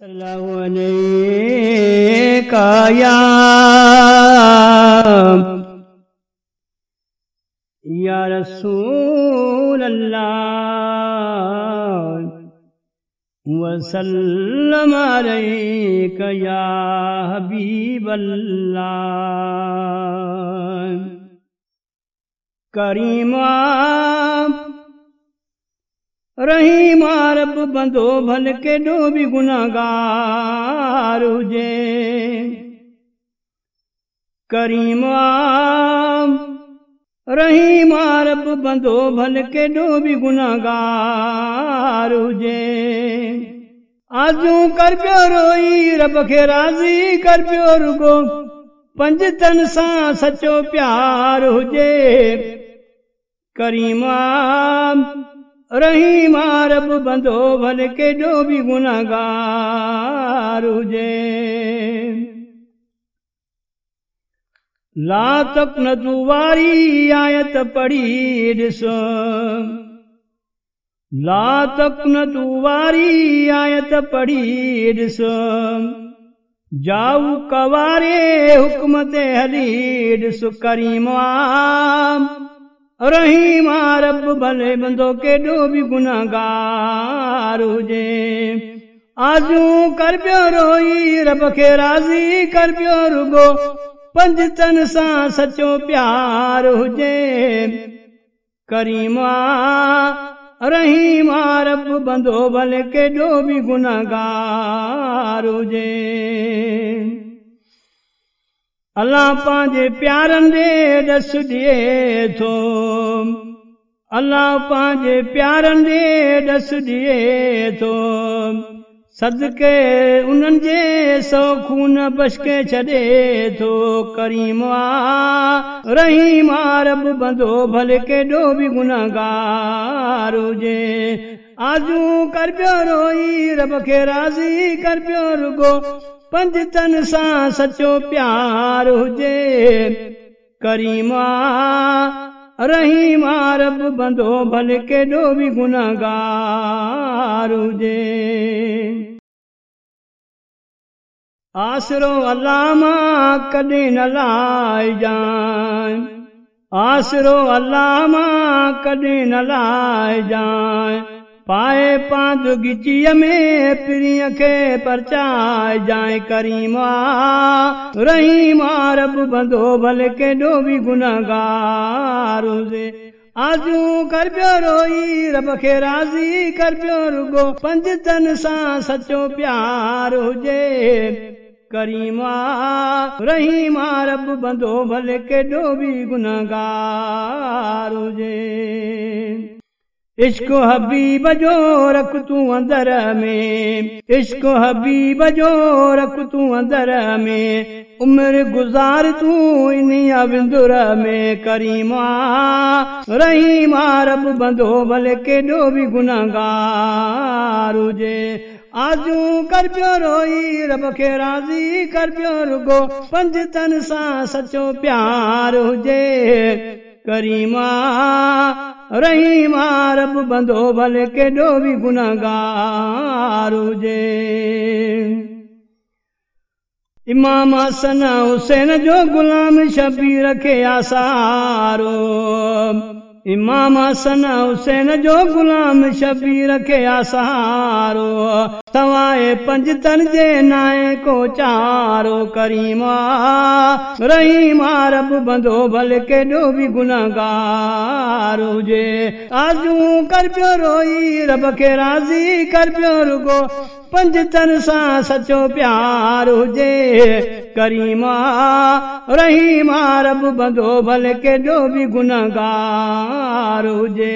صلی یا رسول اللہ وسلم علیک یا حبیب اللہ کریم آپ رحیم رب بندو بھل کے ڈو بھی گناہگار ہوجے کریم رحیم رب بندو بھل کے ڈو بھی گناہگار ہوجے آجوں کر پیو روئی رب کے راضی کر پیو رگو پنج تن ساں سچو پیار ہوجے کریم رحیم رب بندو بھل کے جو بھی گناہگار ہوجے لا تک نتو واری آیت پڑھی ڈسو لا تک نتو واری آیت پڑھی ڈسو جاؤ کوارے حکمت حلی ڈسو کریم آم رحیم رب بھلے بندو کے ڈو بھی گناہگار ہوجے آجوں کر پیو روئی، رب کے راضی کر پیو رگو۔ پنج تن ساں سچو پیار ہوجے کریم رحیم رب بندو بھلے کے ڈو بھی گناہگار ہوجے اللہ پانجے پیارن دے ڈس ڈیے تھو۔ اللہ پانجے پیارن دے ڈس ڈیے تھو۔ صدقے انہن جے سو خون بشکے چھڑے تھو۔ کریم آ رحیم رب بندو بھلے کے ڈو بھی گناہگار ہوجے آجوں کر پیو روئی رب کے راضی، کر پیو رگو پنج تن ساں سچو پیار ہوجے۔ کریم رحیم رب بندو، بھل کے ڈو بھی گناہگار ہوجے۔ آسرو علامہ کدی نہ لائے جائیں آسرو علامہ کدی نہ لائے جائیں پائے پاند گچی میں پری کے پرچائے جائیں کریم رحیم رب بندو بھل کے ڈو بھی گناہگار سے آجوں کر پیو روئی، رب کے راضی کر پیو رگو۔ پنج تن ساں سچو پیار ہوجے کریم رحیم رب بندو بھل کے ڈو بھی گناہگار ہوجے عشق حبیب جو رکھ تو اندر میں، عشق و حبیب جو رکھ تو اندر میں، عمر گزار تو انیا بندر میں، کریم رحیم رب بندو بھل کے ڈو بھی گناہگار ہوجے آجوں کر پیو روئی، رب کے راضی کر پیو رگو۔ پنج تن ساں سچو پیار ہوجے کریم رحیم رب بندو بھل کے ڈو بھی گناہگار ہوجے امام حسن حسین جو غلام شبیر کے آسارو امام حسن حسین جو غلام شبیر کے آسارو سوائے پنج تن جے نائے کو چارو کریم رحیم رب بندو بھل کے ڈو بھی گناہگار ہوجے آجوں کر پیو روئی رب کے راضی کر پیو رگو پنج تن ساں سچو پیار ہوجے کریم رحیم رب بندو بھل کے ڈو بھی گناہگار ہوجے